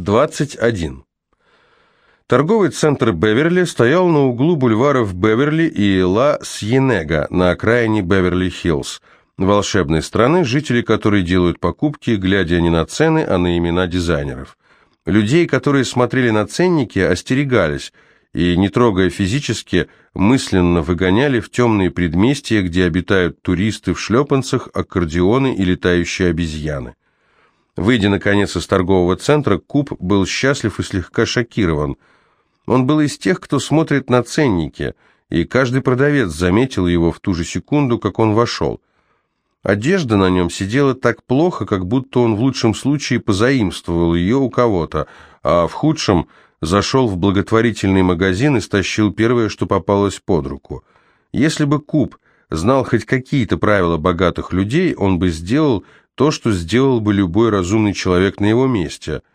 21. Торговый центр Беверли стоял на углу бульваров Беверли и Ла Сьенега на окраине Беверли-Хиллз, волшебной страны, жители которой делают покупки, глядя не на цены, а на имена дизайнеров. Людей, которые смотрели на ценники, остерегались и, не трогая физически, мысленно выгоняли в темные предместья, где обитают туристы в шлепанцах, аккордеоны и летающие обезьяны. Выйдя, наконец, из торгового центра, Куб был счастлив и слегка шокирован – он был из тех, кто смотрит на ценники, и каждый продавец заметил его в ту же секунду, как он вошел. Одежда на нем сидела так плохо, как будто он в лучшем случае позаимствовал ее у кого-то, а в худшем зашел в благотворительный магазин и стащил первое, что попалось под руку. Если бы Куб знал хоть какие-то правила богатых людей, он бы сделал то, что сделал бы любой разумный человек на его месте –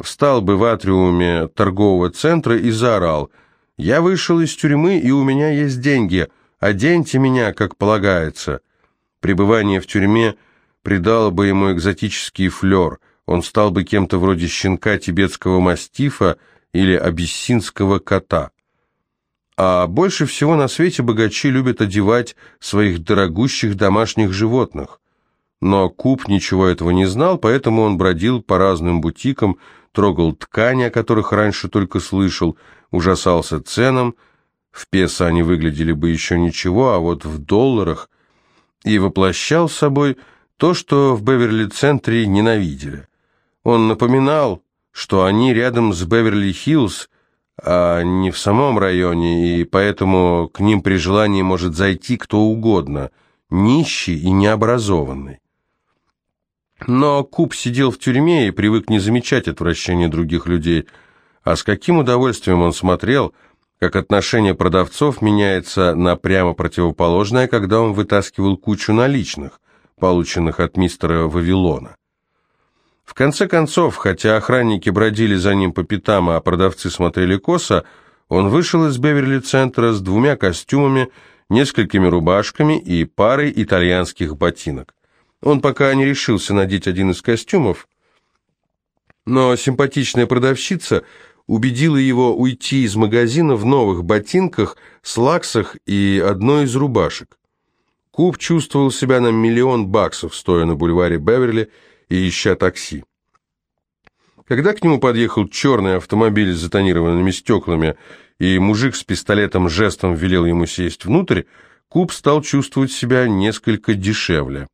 встал бы в атриуме торгового центра и заорал «Я вышел из тюрьмы, и у меня есть деньги, оденьте меня, как полагается». Пребывание в тюрьме придало бы ему экзотический флер, он стал бы кем-то вроде щенка тибетского мастифа или абиссинского кота. А больше всего на свете богачи любят одевать своих дорогущих домашних животных. Но Куб ничего этого не знал, поэтому он бродил по разным бутикам, трогал ткани, о которых раньше только слышал, ужасался ценам, в песо они выглядели бы еще ничего, а вот в долларах, и воплощал собой то, что в Беверли-центре ненавидели. Он напоминал, что они рядом с Беверли-Хиллз, а не в самом районе, и поэтому к ним при желании может зайти кто угодно, нищий и необразованный. Но Куб сидел в тюрьме и привык не замечать отвращения других людей, а с каким удовольствием он смотрел, как отношение продавцов меняется на прямо противоположное, когда он вытаскивал кучу наличных, полученных от мистера Вавилона. В конце концов, хотя охранники бродили за ним по пятам, а продавцы смотрели косо, он вышел из Беверли-центра с двумя костюмами, несколькими рубашками и парой итальянских ботинок. Он пока не решился надеть один из костюмов, но симпатичная продавщица убедила его уйти из магазина в новых ботинках, слаксах и одной из рубашек. Куб чувствовал себя на миллион баксов, стоя на бульваре Беверли и ища такси. Когда к нему подъехал черный автомобиль с затонированными стеклами, и мужик с пистолетом жестом велел ему сесть внутрь, Куб стал чувствовать себя несколько дешевле.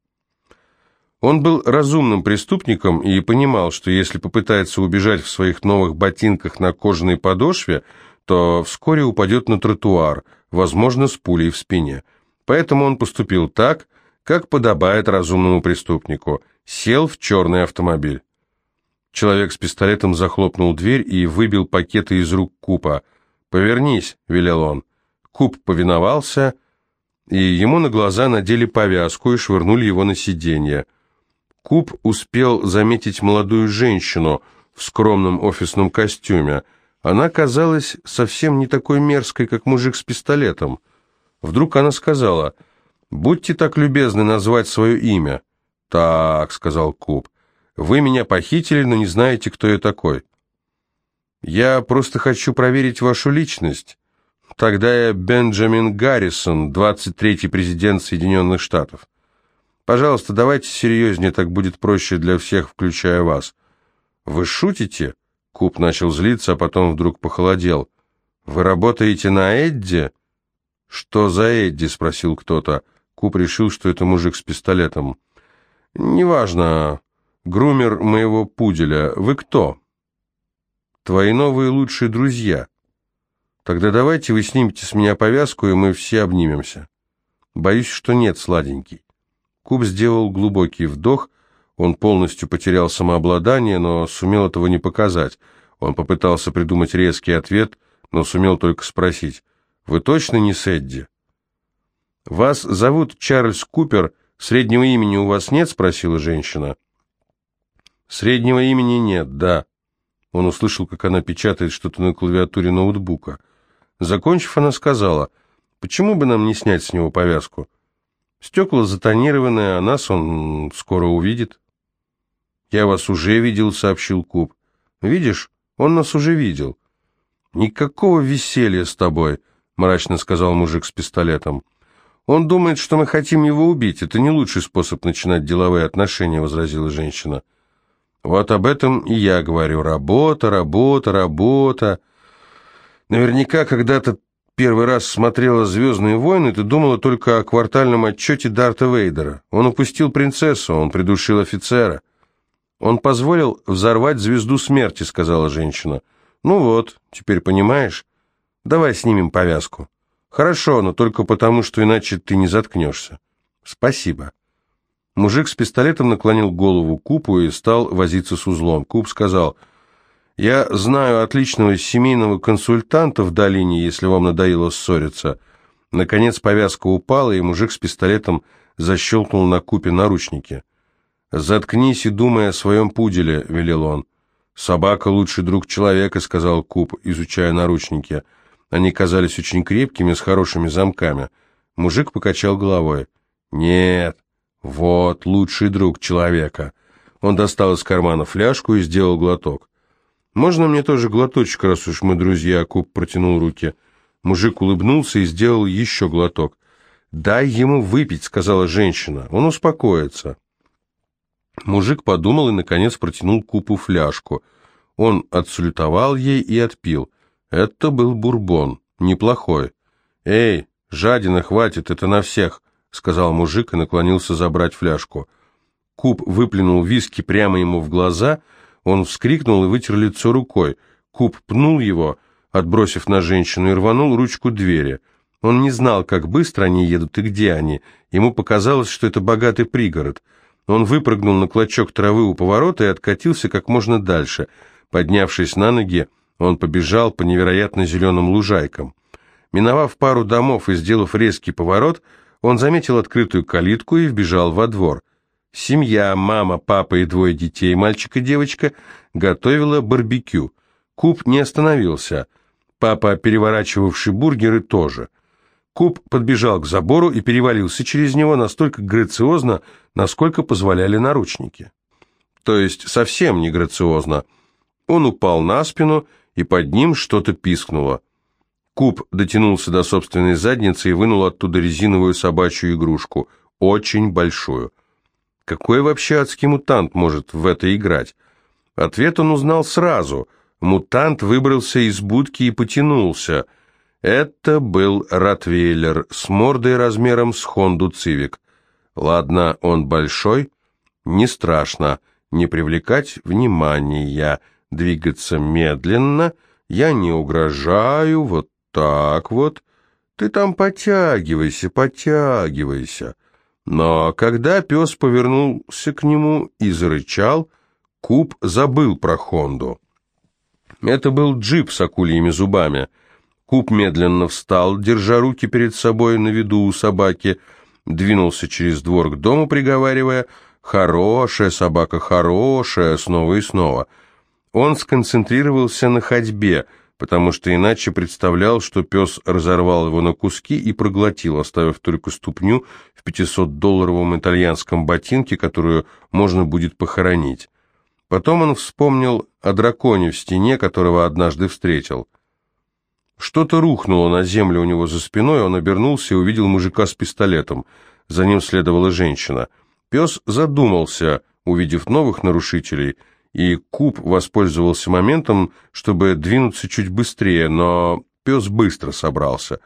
Он был разумным преступником и понимал, что если попытается убежать в своих новых ботинках на кожаной подошве, то вскоре упадет на тротуар, возможно, с пулей в спине. Поэтому он поступил так, как подобает разумному преступнику, сел в черный автомобиль. Человек с пистолетом захлопнул дверь и выбил пакеты из рук Купа. «Повернись», — велел он. Куп повиновался, и ему на глаза надели повязку и швырнули его на сиденье. Куб успел заметить молодую женщину в скромном офисном костюме. Она казалась совсем не такой мерзкой, как мужик с пистолетом. Вдруг она сказала, «Будьте так любезны назвать свое имя». «Так», — сказал Куб, — «вы меня похитили, но не знаете, кто я такой». «Я просто хочу проверить вашу личность». «Тогда я Бенджамин Гаррисон, 23-й президент Соединенных Штатов». Пожалуйста, давайте серьезнее, так будет проще для всех, включая вас. Вы шутите? Куб начал злиться, а потом вдруг похолодел. Вы работаете на Эдди? Что за Эдди? спросил кто-то. Куб решил, что это мужик с пистолетом. Неважно. Грумер моего пуделя. Вы кто? Твои новые лучшие друзья. Тогда давайте вы снимете с меня повязку, и мы все обнимемся. Боюсь, что нет, сладенький. Куб сделал глубокий вдох, он полностью потерял самообладание, но сумел этого не показать. Он попытался придумать резкий ответ, но сумел только спросить, «Вы точно не Сэдди?» «Вас зовут Чарльз Купер, среднего имени у вас нет?» — спросила женщина. «Среднего имени нет, да». Он услышал, как она печатает что-то на клавиатуре ноутбука. Закончив, она сказала, «Почему бы нам не снять с него повязку?» Стекла затонированные, а нас он скоро увидит. «Я вас уже видел», — сообщил Куб. Видишь, он нас уже видел». «Никакого веселья с тобой», — мрачно сказал мужик с пистолетом. «Он думает, что мы хотим его убить. Это не лучший способ начинать деловые отношения», — возразила женщина. «Вот об этом и я говорю. Работа, работа, работа. Наверняка, когда ты первый раз смотрела «Звездные войны», ты думала только о квартальном отчете Дарта Вейдера. Он упустил принцессу, он придушил офицера». «Он позволил взорвать звезду смерти», — сказала женщина. «Ну вот, теперь понимаешь? Давай снимем повязку». «Хорошо, но только потому, что иначе ты не заткнешься». «Спасибо». Мужик с пистолетом наклонил голову Купу и стал возиться с узлом. Куп сказал, «Я знаю отличного семейного консультанта в долине, если вам надоело ссориться». Наконец повязка упала, и мужик с пистолетом защелкнул на Купе наручники. «Заткнись и думай о своем пуделе», — велел он. «Собака — лучший друг человека», — сказал Куб, изучая наручники. Они казались очень крепкими, с хорошими замками. Мужик покачал головой. «Нет, вот лучший друг человека». Он достал из кармана фляжку и сделал глоток. «Можно мне тоже глоточек, раз уж мы друзья?» Куб протянул руки. Мужик улыбнулся и сделал еще глоток. «Дай ему выпить», — сказала женщина. «Он успокоится». Мужик подумал и, наконец, протянул Купу фляжку. Он отсулютовал ей и отпил. Это был бурбон, неплохой. «Эй, жадина, хватит, это на всех», — сказал мужик и наклонился забрать фляжку. Куб выплюнул виски прямо ему в глаза, он вскрикнул и вытер лицо рукой. Куб пнул его, отбросив на женщину, и рванул ручку двери. Он не знал, как быстро они едут и где они. Ему показалось, что это богатый пригород — он выпрыгнул на клочок травы у поворота и откатился как можно дальше. Поднявшись на ноги, он побежал по невероятно зеленым лужайкам. Миновав пару домов и сделав резкий поворот, он заметил открытую калитку и вбежал во двор. Семья, мама, папа и двое детей, мальчик и девочка, готовила барбекю. Куб не остановился. Папа, переворачивавший бургеры, тоже – Куб подбежал к забору и перевалился через него настолько грациозно, насколько позволяли наручники. То есть совсем не грациозно. Он упал на спину, и под ним что-то пискнуло. Куб дотянулся до собственной задницы и вынул оттуда резиновую собачью игрушку, очень большую. Какой вообще адский мутант может в это играть? Ответ он узнал сразу. Мутант выбрался из будки и потянулся – это был Ротвейлер с мордой размером с Хонду Цивик. Ладно, он большой, не страшно, не привлекать внимания, двигаться медленно, я не угрожаю, вот так вот. Ты там подтягивайся, подтягивайся. Но когда пес повернулся к нему и зарычал, Куб забыл про Хонду. Это был джип с акульями зубами — Куб медленно встал, держа руки перед собой на виду у собаки, двинулся через двор к дому, приговаривая «Хорошая собака, хорошая!» снова и снова. Он сконцентрировался на ходьбе, потому что иначе представлял, что пес разорвал его на куски и проглотил, оставив только ступню в 500-долларовом итальянском ботинке, которую можно будет похоронить. Потом он вспомнил о драконе в стене, которого однажды встретил. Что-то рухнуло на землю у него за спиной, он обернулся и увидел мужика с пистолетом. За ним следовала женщина. Пес задумался, увидев новых нарушителей, и Куб воспользовался моментом, чтобы двинуться чуть быстрее, но пес быстро собрался.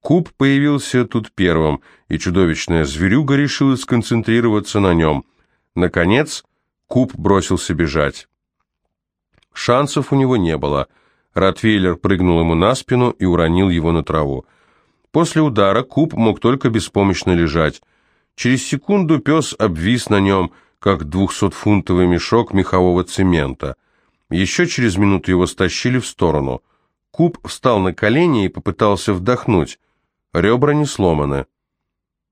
Куб появился тут первым, и чудовищная зверюга решила сконцентрироваться на нем. Наконец, Куб бросился бежать. Шансов у него не было — Ротвейлер прыгнул ему на спину и уронил его на траву. После удара Куб мог только беспомощно лежать. Через секунду пес обвис на нем, как двухсотфунтовый мешок мехового цемента. Еще через минуту его стащили в сторону. Куб встал на колени и попытался вдохнуть. Ребра не сломаны.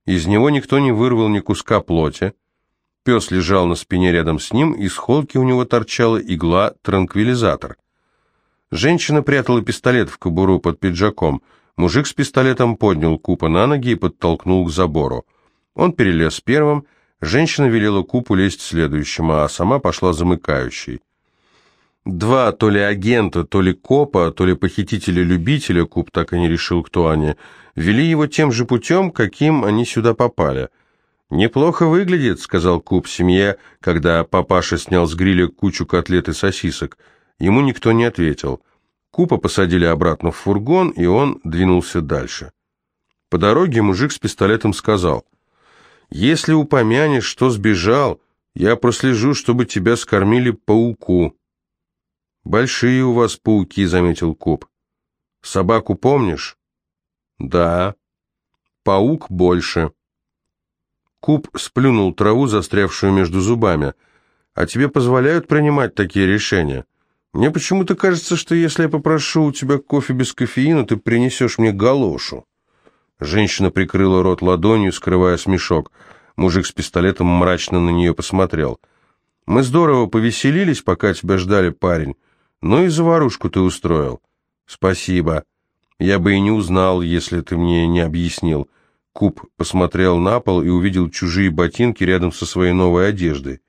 Из него никто не вырвал ни куска плоти. Пес лежал на спине рядом с ним, из холки у него торчала игла-транквилизатор. Женщина прятала пистолет в кобуру под пиджаком. Мужик с пистолетом поднял Купа на ноги и подтолкнул к забору. Он перелез первым, женщина велела Купу лезть следующим, а сама пошла замыкающей. Два то ли агента, то ли копа, то ли похитителя-любителя, Куб так и не решил, кто они, вели его тем же путем, каким они сюда попали. «Неплохо выглядит», — сказал Куб семье, когда папаша снял с гриля кучу котлет и сосисок. Ему никто не ответил. Купа посадили обратно в фургон, и он двинулся дальше. По дороге мужик с пистолетом сказал, «Если упомянешь, что сбежал, я прослежу, чтобы тебя скормили пауку». «Большие у вас пауки», — заметил Куб. «Собаку помнишь?» «Да». «Паук больше». Куб сплюнул траву, застрявшую между зубами. «А тебе позволяют принимать такие решения?» Мне почему-то кажется, что если я попрошу у тебя кофе без кофеина, ты принесешь мне галошу». Женщина прикрыла рот ладонью, скрывая смешок. Мужик с пистолетом мрачно на нее посмотрел. «Мы здорово повеселились, пока тебя ждали, парень. Ну и заварушку ты устроил». «Спасибо. Я бы и не узнал, если ты мне не объяснил». Куб посмотрел на пол и увидел чужие ботинки рядом со своей новой одеждой.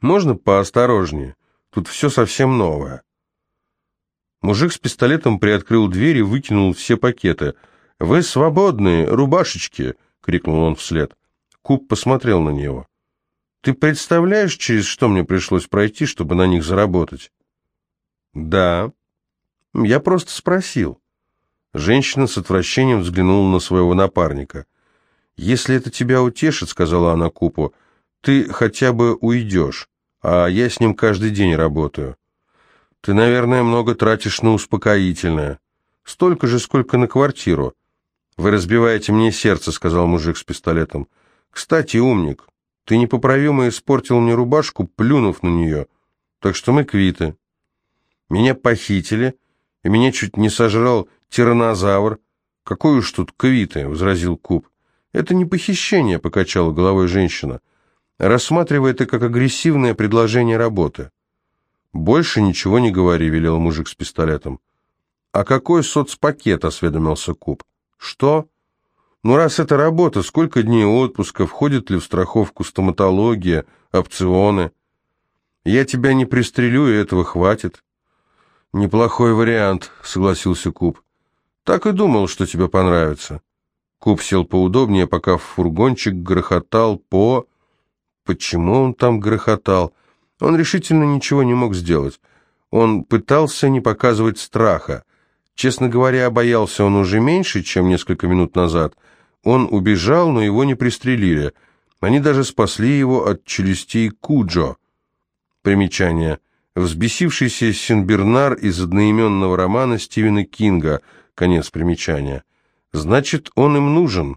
«Можно поосторожнее?» Тут все совсем новое. Мужик с пистолетом приоткрыл дверь и выкинул все пакеты. «Вы свободны, рубашечки!» — крикнул он вслед. Куб посмотрел на него. «Ты представляешь, через что мне пришлось пройти, чтобы на них заработать?» «Да». «Я просто спросил». Женщина с отвращением взглянула на своего напарника. «Если это тебя утешит, — сказала она Купу, — ты хотя бы уйдешь а я с ним каждый день работаю. Ты, наверное, много тратишь на успокоительное. Столько же, сколько на квартиру. Вы разбиваете мне сердце, сказал мужик с пистолетом. Кстати, умник, ты непоправимо испортил мне рубашку, плюнув на нее. Так что мы квиты. Меня похитили, и меня чуть не сожрал тиранозавр. Какой уж тут квиты, возразил Куб. Это не похищение, покачала головой женщина. Рассматривай это как агрессивное предложение работы. «Больше ничего не говори», — велел мужик с пистолетом. «А какой соцпакет?» — осведомился Куб. «Что?» «Ну, раз это работа, сколько дней отпуска, входит ли в страховку стоматология, опционы?» «Я тебя не пристрелю, и этого хватит». «Неплохой вариант», — согласился Куб. «Так и думал, что тебе понравится». Куб сел поудобнее, пока фургончик грохотал по... Почему он там грохотал? Он решительно ничего не мог сделать. Он пытался не показывать страха. Честно говоря, боялся он уже меньше, чем несколько минут назад. Он убежал, но его не пристрелили. Они даже спасли его от челюстей Куджо. Примечание. Взбесившийся Синбернар из одноименного романа Стивена Кинга. Конец примечания. Значит, он им нужен.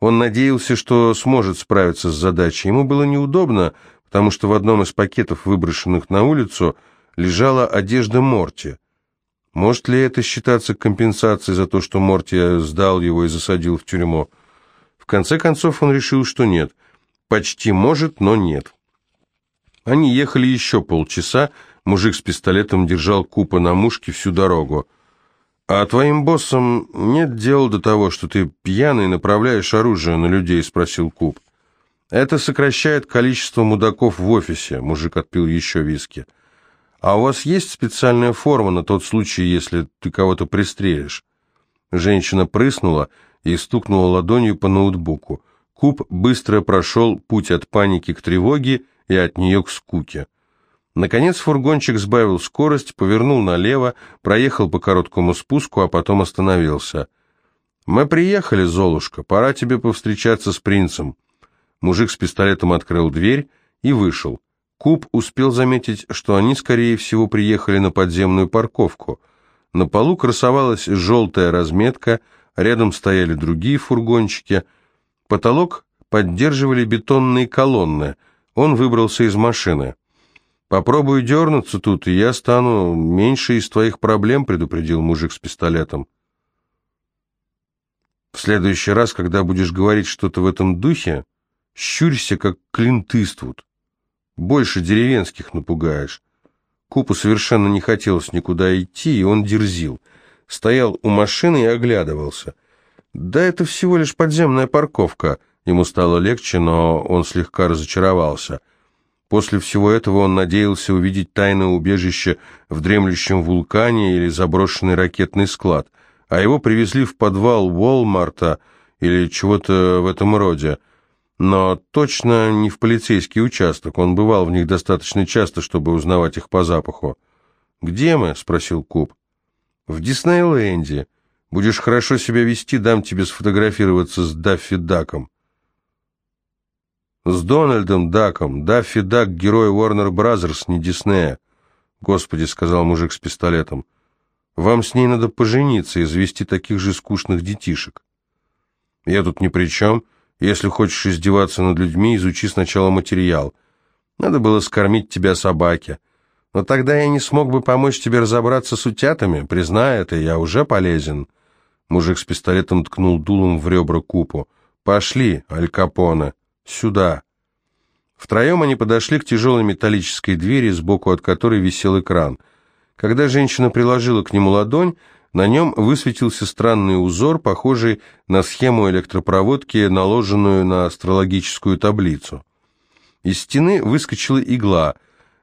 Он надеялся, что сможет справиться с задачей. Ему было неудобно, потому что в одном из пакетов, выброшенных на улицу, лежала одежда Морти. Может ли это считаться компенсацией за то, что Морти сдал его и засадил в тюрьму? В конце концов он решил, что нет. Почти может, но нет. Они ехали еще полчаса, мужик с пистолетом держал купа на мушке всю дорогу. «А твоим боссам нет дела до того, что ты пьяный направляешь оружие на людей?» – спросил Куб. «Это сокращает количество мудаков в офисе», – мужик отпил еще виски. «А у вас есть специальная форма на тот случай, если ты кого-то пристрелишь?» Женщина прыснула и стукнула ладонью по ноутбуку. Куб быстро прошел путь от паники к тревоге и от нее к скуке. Наконец фургончик сбавил скорость, повернул налево, проехал по короткому спуску, а потом остановился. «Мы приехали, Золушка, пора тебе повстречаться с принцем». Мужик с пистолетом открыл дверь и вышел. Куб успел заметить, что они, скорее всего, приехали на подземную парковку. На полу красовалась желтая разметка, рядом стояли другие фургончики. Потолок поддерживали бетонные колонны. Он выбрался из машины. «Попробуй дернуться тут, и я стану меньше из твоих проблем», — предупредил мужик с пистолетом. «В следующий раз, когда будешь говорить что-то в этом духе, щурься, как Клинт Иствуд. Больше деревенских напугаешь». Купу совершенно не хотелось никуда идти, и он дерзил. Стоял у машины и оглядывался. «Да это всего лишь подземная парковка». Ему стало легче, но он слегка разочаровался. После всего этого он надеялся увидеть тайное убежище в дремлющем вулкане или заброшенный ракетный склад, а его привезли в подвал Уолмарта или чего-то в этом роде. Но точно не в полицейский участок, он бывал в них достаточно часто, чтобы узнавать их по запаху. «Где мы?» — спросил Куб. «В Диснейленде. Будешь хорошо себя вести, дам тебе сфотографироваться с Даффи Даком». С Дональдом Даком. Даффи Дак – герой Warner Brothers, не Диснея. Господи, сказал мужик с пистолетом. Вам с ней надо пожениться и завести таких же скучных детишек. Я тут ни при чем. Если хочешь издеваться над людьми, изучи сначала материал. Надо было скормить тебя собаке. Но тогда я не смог бы помочь тебе разобраться с утятами. Признай это, я уже полезен. Мужик с пистолетом ткнул дулом в ребра купу. «Пошли, Аль Капоне». «Сюда». Втроем они подошли к тяжелой металлической двери, сбоку от которой висел экран. Когда женщина приложила к нему ладонь, на нем высветился странный узор, похожий на схему электропроводки, наложенную на астрологическую таблицу. Из стены выскочила игла.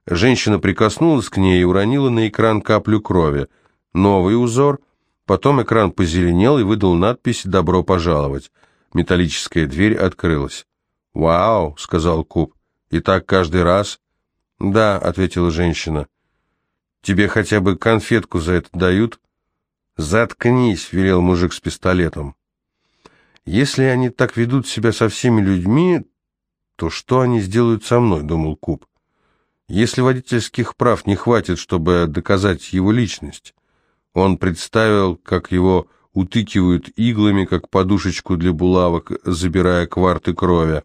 Женщина прикоснулась к ней и уронила на экран каплю крови. Новый узор. Потом экран позеленел и выдал надпись «Добро пожаловать». Металлическая дверь открылась. «Вау!» — сказал Куб. «И так каждый раз?» «Да», — ответила женщина. «Тебе хотя бы конфетку за это дают?» «Заткнись», — велел мужик с пистолетом. «Если они так ведут себя со всеми людьми, то что они сделают со мной?» — думал Куб. «Если водительских прав не хватит, чтобы доказать его личность». Он представил, как его утыкивают иглами, как подушечку для булавок, забирая кварты крови.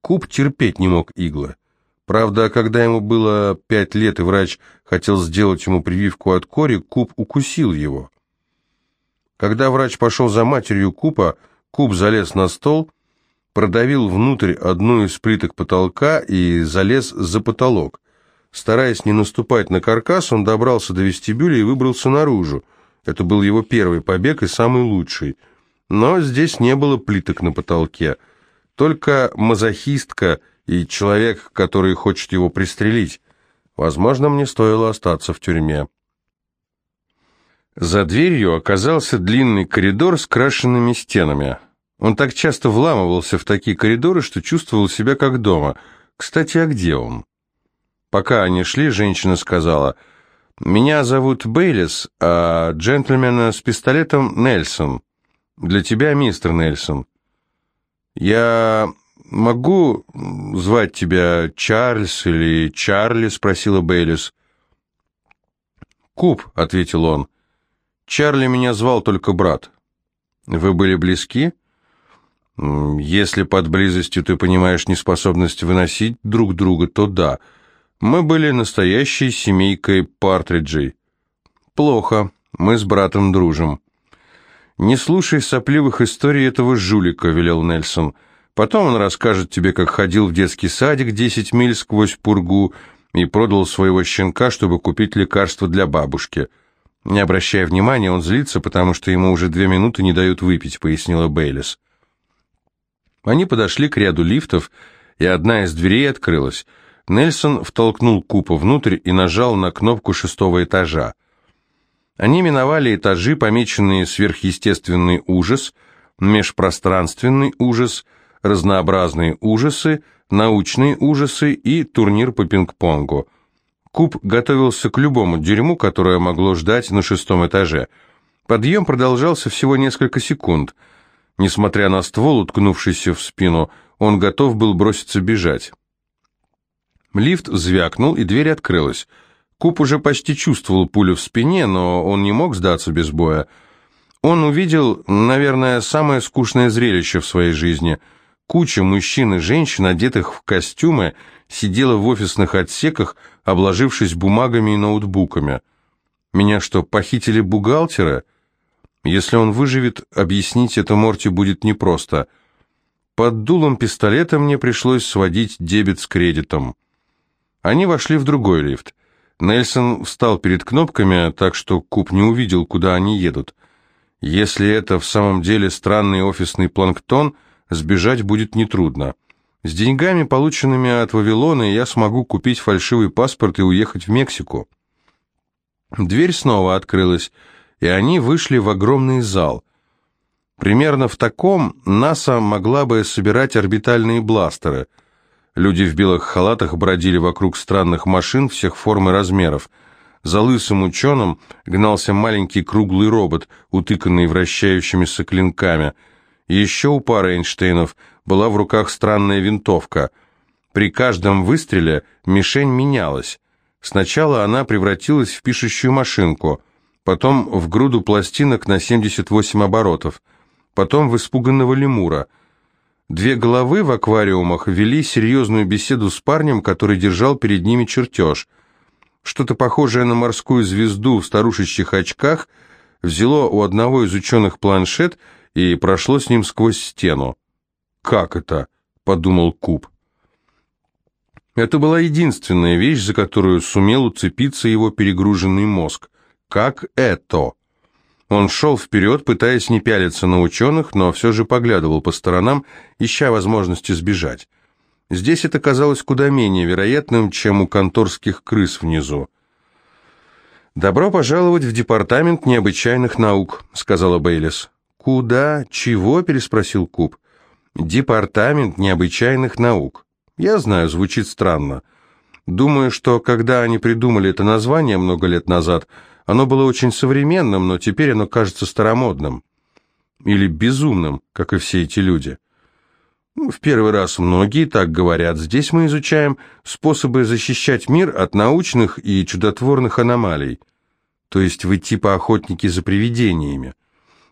Куб терпеть не мог иглы. Правда, когда ему было пять лет и врач хотел сделать ему прививку от кори, Куб укусил его. Когда врач пошел за матерью Купа, Куб залез на стол, продавил внутрь одну из плиток потолка и залез за потолок. Стараясь не наступать на каркас, он добрался до вестибюля и выбрался наружу. Это был его первый побег и самый лучший. Но здесь не было плиток на потолке – только мазохистка и человек, который хочет его пристрелить. Возможно, мне стоило остаться в тюрьме. За дверью оказался длинный коридор с крашенными стенами. Он так часто вламывался в такие коридоры, что чувствовал себя как дома. Кстати, а где он? Пока они шли, женщина сказала, «Меня зовут Бейлис, а джентльмена с пистолетом Нельсон. Для тебя, мистер Нельсон». «Я могу звать тебя Чарльз или Чарли?» — спросила Бейлис. «Куб», — ответил он. «Чарли меня звал только брат». «Вы были близки?» «Если под близостью ты понимаешь неспособность выносить друг друга, то да. Мы были настоящей семейкой партриджей». «Плохо. Мы с братом дружим». «Не слушай сопливых историй этого жулика», — велел Нельсон. «Потом он расскажет тебе, как ходил в детский садик десять миль сквозь пургу и продал своего щенка, чтобы купить лекарство для бабушки». «Не обращая внимания, он злится, потому что ему уже две минуты не дают выпить», — пояснила Бейлис. Они подошли к ряду лифтов, и одна из дверей открылась. Нельсон втолкнул Купа внутрь и нажал на кнопку шестого этажа. Они миновали этажи, помеченные сверхъестественный ужас, межпространственный ужас, разнообразные ужасы, научные ужасы и турнир по пинг-понгу. Куб готовился к любому дерьму, которое могло ждать на шестом этаже. Подъем продолжался всего несколько секунд. Несмотря на ствол, уткнувшийся в спину, он готов был броситься бежать. Лифт звякнул, и дверь открылась. Куб уже почти чувствовал пулю в спине, но он не мог сдаться без боя. Он увидел, наверное, самое скучное зрелище в своей жизни. Куча мужчин и женщин, одетых в костюмы, сидела в офисных отсеках, обложившись бумагами и ноутбуками. Меня что, похитили бухгалтера? Если он выживет, объяснить это Морти будет непросто. Под дулом пистолета мне пришлось сводить дебет с кредитом. Они вошли в другой лифт. Нельсон встал перед кнопками, так что Куб не увидел, куда они едут. Если это в самом деле странный офисный планктон, сбежать будет нетрудно. С деньгами, полученными от Вавилона, я смогу купить фальшивый паспорт и уехать в Мексику. Дверь снова открылась, и они вышли в огромный зал. Примерно в таком НАСА могла бы собирать орбитальные бластеры. Люди в белых халатах бродили вокруг странных машин всех форм и размеров. За лысым ученым гнался маленький круглый робот, утыканный вращающимися клинками. Еще у пары Эйнштейнов – была в руках странная винтовка. При каждом выстреле мишень менялась. Сначала она превратилась в пишущую машинку, потом в груду пластинок на 78 оборотов, потом в испуганного лемура. Две головы в аквариумах вели серьезную беседу с парнем, который держал перед ними чертеж. Что-то похожее на морскую звезду в старушечьих очках взяло у одного из ученых планшет и прошло с ним сквозь стену. «Как это?» — подумал Куб. Это была единственная вещь, за которую сумел уцепиться его перегруженный мозг. Как это? Он шел вперед, пытаясь не пялиться на ученых, но все же поглядывал по сторонам, ища возможности сбежать. Здесь это казалось куда менее вероятным, чем у конторских крыс внизу. «Добро пожаловать в департамент необычайных наук», — сказала Бейлис. «Куда? Чего?» — переспросил Куб. Департамент необычайных наук. Я знаю, звучит странно. Думаю, что когда они придумали это название много лет назад, оно было очень современным, но теперь оно кажется старомодным. Или безумным, как и все эти люди. Ну, в первый раз многие так говорят. Здесь мы изучаем способы защищать мир от научных и чудотворных аномалий. То есть вы типа охотники за привидениями.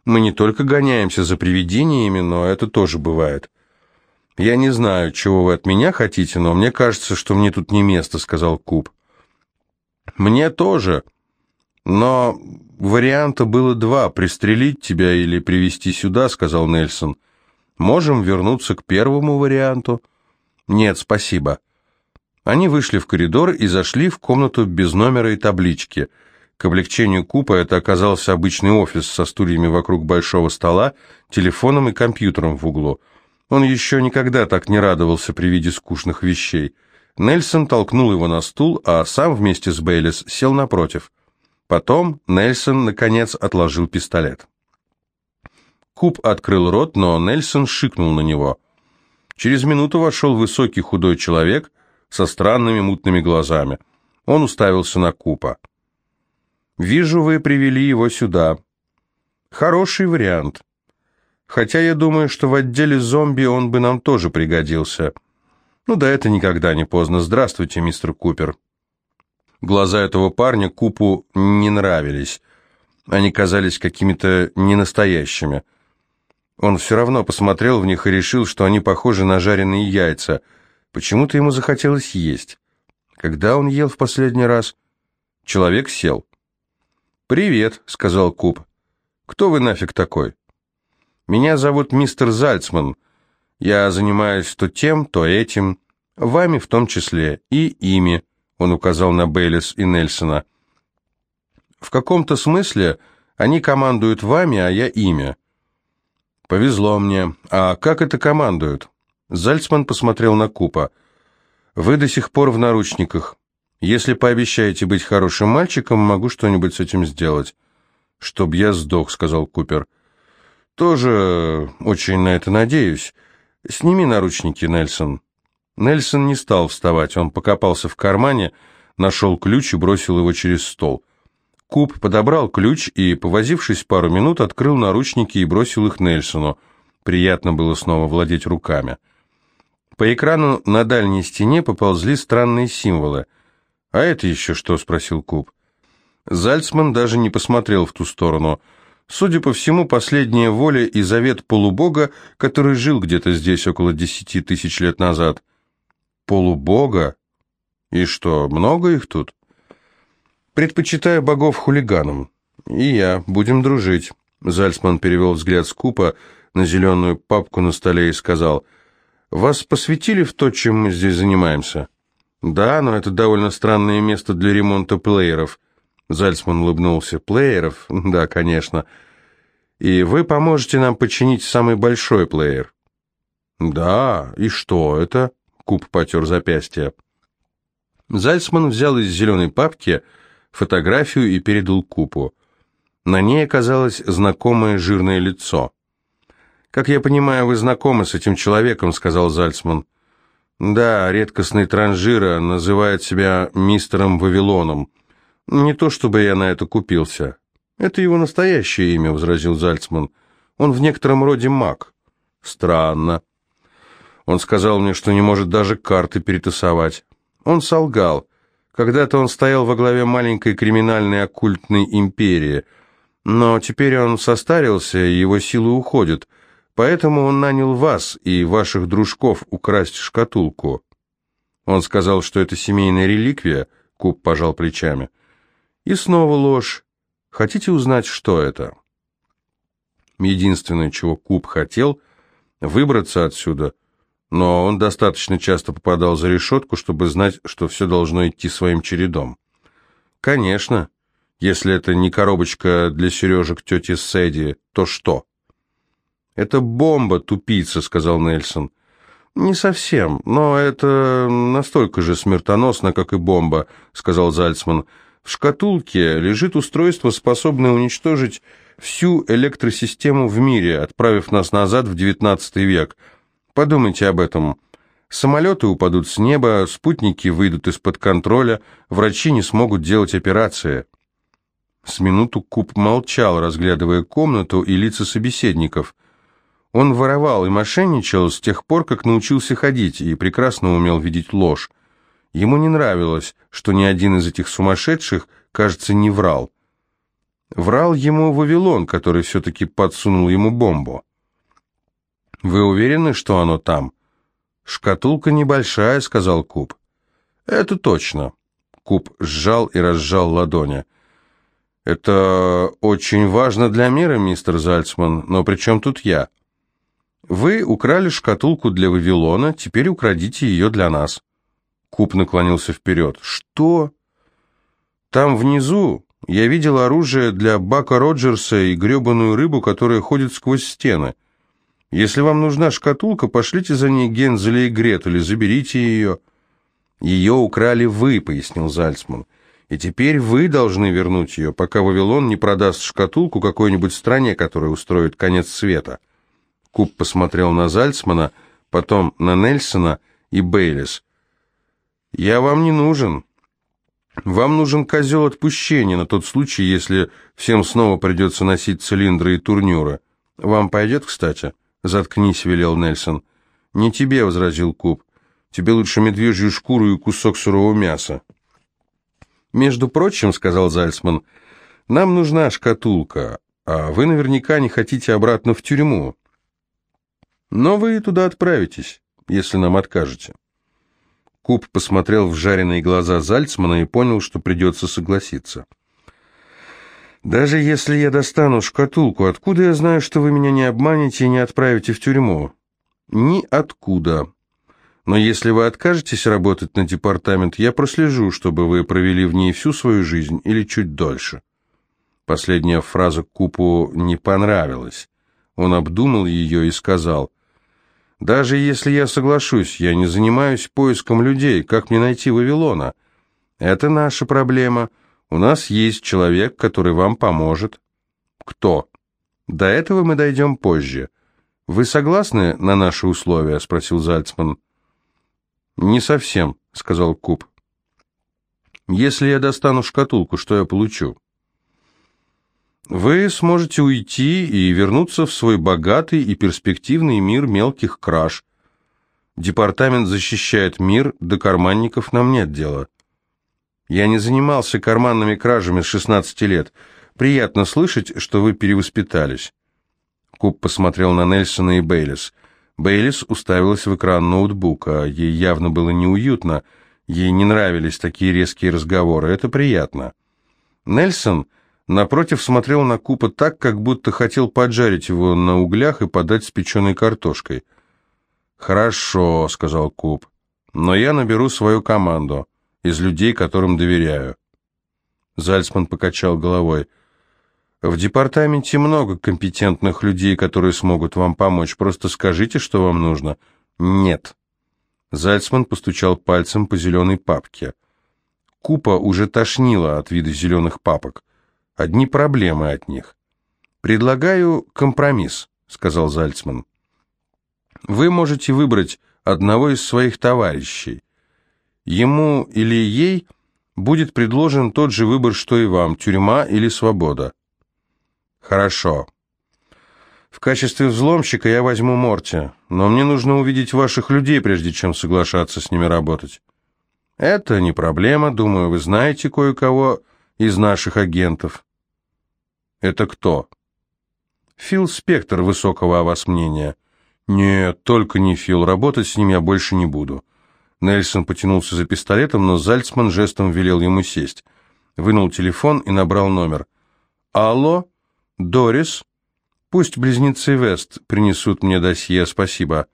Мы не только гоняемся за привидениями, но это тоже бывает. Я не знаю, чего вы от меня хотите, но мне кажется, что мне тут не место, сказал Куб. Мне тоже. Но варианта было два: пристрелить тебя или привести сюда, сказал Нельсон. Можем вернуться к первому варианту. Нет, спасибо. Они вышли в коридор и зашли в комнату без номера и таблички – к облегчению Купа это оказался обычный офис со стульями вокруг большого стола, телефоном и компьютером в углу. Он еще никогда так не радовался при виде скучных вещей. Нельсон толкнул его на стул, а сам вместе с Бейлис сел напротив. Потом Нельсон, наконец, отложил пистолет. Куб открыл рот, но Нельсон шикнул на него. Через минуту вошел высокий худой человек со странными мутными глазами. Он уставился на Купа. Вижу, вы привели его сюда. Хороший вариант. Хотя я думаю, что в отделе зомби он бы нам тоже пригодился. Ну да, это никогда не поздно. Здравствуйте, мистер Купер. Глаза этого парня Купу не нравились. Они казались какими-то ненастоящими. Он все равно посмотрел в них и решил, что они похожи на жареные яйца. Почему-то ему захотелось есть. Когда он ел в последний раз? Человек сел. «Привет», — сказал Куб. «Кто вы нафиг такой?» «Меня зовут мистер Зальцман. Я занимаюсь то тем, то этим, вами в том числе, и ими», — он указал на Бейлис и Нельсона. «В каком-то смысле они командуют вами, а я ими». «Повезло мне. А как это командуют?» Зальцман посмотрел на Купа. «Вы до сих пор в наручниках. Если пообещаете быть хорошим мальчиком, могу что-нибудь с этим сделать. Чтоб я сдох, сказал Купер. Тоже очень на это надеюсь. Сними наручники, Нельсон. Нельсон не стал вставать, он покопался в кармане, нашел ключ и бросил его через стол. Куб подобрал ключ и, повозившись пару минут, открыл наручники и бросил их Нельсону. Приятно было снова владеть руками. По экрану на дальней стене поползли странные символы – «А это еще что?» – спросил Куб. Зальцман даже не посмотрел в ту сторону. Судя по всему, последняя воля и завет полубога, который жил где-то здесь около десяти тысяч лет назад. Полубога? И что, много их тут? Предпочитаю богов хулиганам. И я. Будем дружить. Зальцман перевел взгляд с Купа на зеленую папку на столе и сказал, «Вас посвятили в то, чем мы здесь занимаемся?» «Да, но это довольно странное место для ремонта плееров». Зальцман улыбнулся. «Плееров? Да, конечно. И вы поможете нам починить самый большой плеер». «Да, и что это?» — Куб потер запястье. Зальцман взял из зеленой папки фотографию и передал Купу. На ней оказалось знакомое жирное лицо. «Как я понимаю, вы знакомы с этим человеком», — сказал Зальцман. «Да, редкостный транжира называет себя мистером Вавилоном. Не то чтобы я на это купился». «Это его настоящее имя», — возразил Зальцман. «Он в некотором роде маг». «Странно». Он сказал мне, что не может даже карты перетасовать. Он солгал. Когда-то он стоял во главе маленькой криминальной оккультной империи, но теперь он состарился, и его силы уходят, поэтому он нанял вас и ваших дружков украсть шкатулку. Он сказал, что это семейная реликвия, Куб пожал плечами. И снова ложь. Хотите узнать, что это? Единственное, чего Куб хотел, выбраться отсюда, но он достаточно часто попадал за решетку, чтобы знать, что все должно идти своим чередом. Конечно, если это не коробочка для сережек тети Сэдди, то что? «Это бомба, тупица», — сказал Нельсон. «Не совсем, но это настолько же смертоносно, как и бомба», — сказал Зальцман. «В шкатулке лежит устройство, способное уничтожить всю электросистему в мире, отправив нас назад в XIX век. Подумайте об этом. Самолеты упадут с неба, спутники выйдут из-под контроля, врачи не смогут делать операции. С минуту Куб молчал, разглядывая комнату и лица собеседников. Он воровал и мошенничал с тех пор, как научился ходить, и прекрасно умел видеть ложь. Ему не нравилось, что ни один из этих сумасшедших, кажется, не врал. Врал ему Вавилон, который все-таки подсунул ему бомбу. «Вы уверены, что оно там?» «Шкатулка небольшая», — сказал Куб. «Это точно». Куб сжал и разжал ладони. «Это очень важно для мира, мистер Зальцман, но при чем тут я?» «Вы украли шкатулку для Вавилона, теперь украдите ее для нас». Куб наклонился вперед. «Что?» «Там внизу я видел оружие для Бака Роджерса и гребаную рыбу, которая ходит сквозь стены. Если вам нужна шкатулка, пошлите за ней Гензеля и Гретель заберите ее». «Ее украли вы», — пояснил Зальцман. «И теперь вы должны вернуть ее, пока Вавилон не продаст шкатулку какой-нибудь стране, которая устроит конец света». Куб посмотрел на Зальцмана, потом на Нельсона и Бейлис. «Я вам не нужен. Вам нужен козел отпущения на тот случай, если всем снова придется носить цилиндры и турнюры. Вам пойдет, кстати?» «Заткнись», — велел Нельсон. «Не тебе», — возразил Куб. «Тебе лучше медвежью шкуру и кусок сырого мяса». «Между прочим», — сказал Зальцман, — «нам нужна шкатулка, а вы наверняка не хотите обратно в тюрьму. Но вы туда отправитесь, если нам откажете». Куб посмотрел в жареные глаза Зальцмана и понял, что придется согласиться. Даже если я достану шкатулку, откуда я знаю, что вы меня не обманете и не отправите в тюрьму? Ни откуда. Но если вы откажетесь работать на департамент, я прослежу, чтобы вы провели в ней всю свою жизнь или чуть дольше. Последняя фраза Купу не понравилась. Он обдумал ее и сказал, «Даже если я соглашусь, я не занимаюсь поиском людей, как мне найти Вавилона? Это наша проблема». У нас есть человек, который вам поможет. Кто? До этого мы дойдем позже. Вы согласны на наши условия? Спросил Зальцман. Не совсем, сказал Куб. Если я достану шкатулку, что я получу? Вы сможете уйти и вернуться в свой богатый и перспективный мир мелких краж. Департамент защищает мир, до карманников нам нет дела. Я не занимался карманными кражами с 16 лет. Приятно слышать, что вы перевоспитались». Куб посмотрел на Нельсона и Бейлис. Бейлис уставилась в экран ноутбука. Ей явно было неуютно. Ей не нравились такие резкие разговоры. Это приятно. Нельсон, напротив, смотрел на Купа так, как будто хотел поджарить его на углях и подать с печеной картошкой. «Хорошо», — сказал Куб, — «но я наберу свою команду из людей, которым доверяю. Зальцман покачал головой. В департаменте много компетентных людей, которые смогут вам помочь. Просто скажите, что вам нужно. Нет. Зальцман постучал пальцем по зеленой папке. Купа уже тошнила от вида зеленых папок. Одни проблемы от них. «Предлагаю компромисс», — сказал Зальцман. «Вы можете выбрать одного из своих товарищей. Ему или ей будет предложен тот же выбор, что и вам, тюрьма или свобода». «Хорошо. В качестве взломщика я возьму Морти, но мне нужно увидеть ваших людей, прежде чем соглашаться с ними работать». «Это не проблема, думаю, вы знаете кое-кого из наших агентов». «Это кто?» «Фил Спектр высокого о вас мнения». «Нет, только не Фил, работать с ним я больше не буду». Нельсон потянулся за пистолетом, но Зальцман жестом велел ему сесть. Вынул телефон и набрал номер. «Алло? Дорис? Пусть близнецы Вест принесут мне досье, спасибо».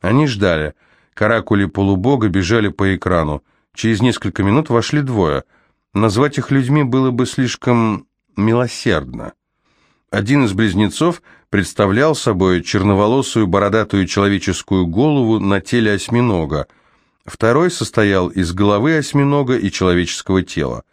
Они ждали. Каракули полубога бежали по экрану. Через несколько минут вошли двое. Назвать их людьми было бы слишком милосердно. Один из близнецов представлял собой черноволосую бородатую человеческую голову на теле осьминога. Второй состоял из головы осьминога и человеческого тела.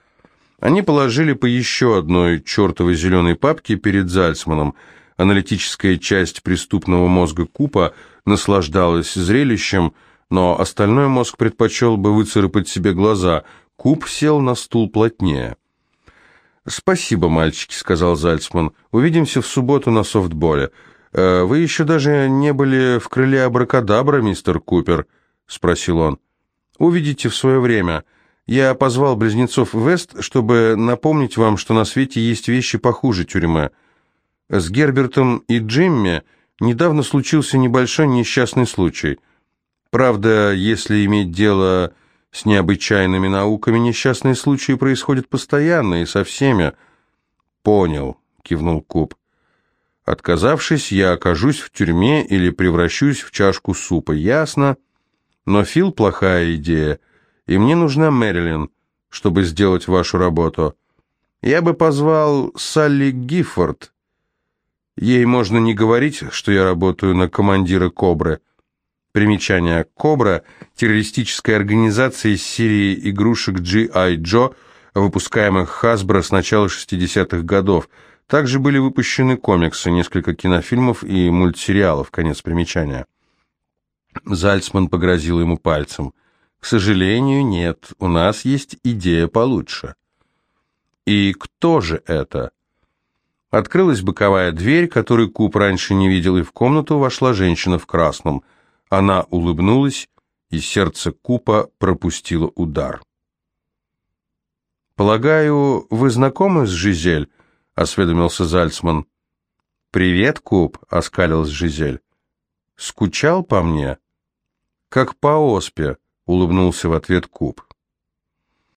Они положили по еще одной чертовой зеленой папке перед Зальцманом. Аналитическая часть преступного мозга Купа наслаждалась зрелищем, но остальной мозг предпочел бы выцарапать себе глаза. Куб сел на стул плотнее. «Спасибо, мальчики», — сказал Зальцман. «Увидимся в субботу на софтболе. Э, «Вы еще даже не были в крыле абракадабра, мистер Купер?» — спросил он. «Увидите в свое время. Я позвал близнецов Вест, чтобы напомнить вам, что на свете есть вещи похуже тюрьмы. С Гербертом и Джимми недавно случился небольшой несчастный случай». Правда, если иметь дело с необычайными науками, несчастные случаи происходят постоянно и со всеми. Понял, кивнул Куб. Отказавшись, я окажусь в тюрьме или превращусь в чашку супа. Ясно? Но Фил плохая идея, и мне нужна Мэрилин, чтобы сделать вашу работу. Я бы позвал Салли Гиффорд. Ей можно не говорить, что я работаю на командира Кобры. Примечание. «Кобра» – террористическая организация из серии игрушек G.I. Joe, выпускаемых Hasbro с начала 60-х годов. Также были выпущены комиксы, несколько кинофильмов и мультсериалов. Конец примечания. Зальцман погрозил ему пальцем. «К сожалению, нет. У нас есть идея получше». «И кто же это?» Открылась боковая дверь, которую Куб раньше не видел, и в комнату вошла женщина в красном – она улыбнулась, и сердце Купа пропустило удар. «Полагаю, вы знакомы с Жизель?» — осведомился Зальцман. «Привет, Куп», — оскалилась Жизель. «Скучал по мне?» «Как по оспе», — улыбнулся в ответ Куп.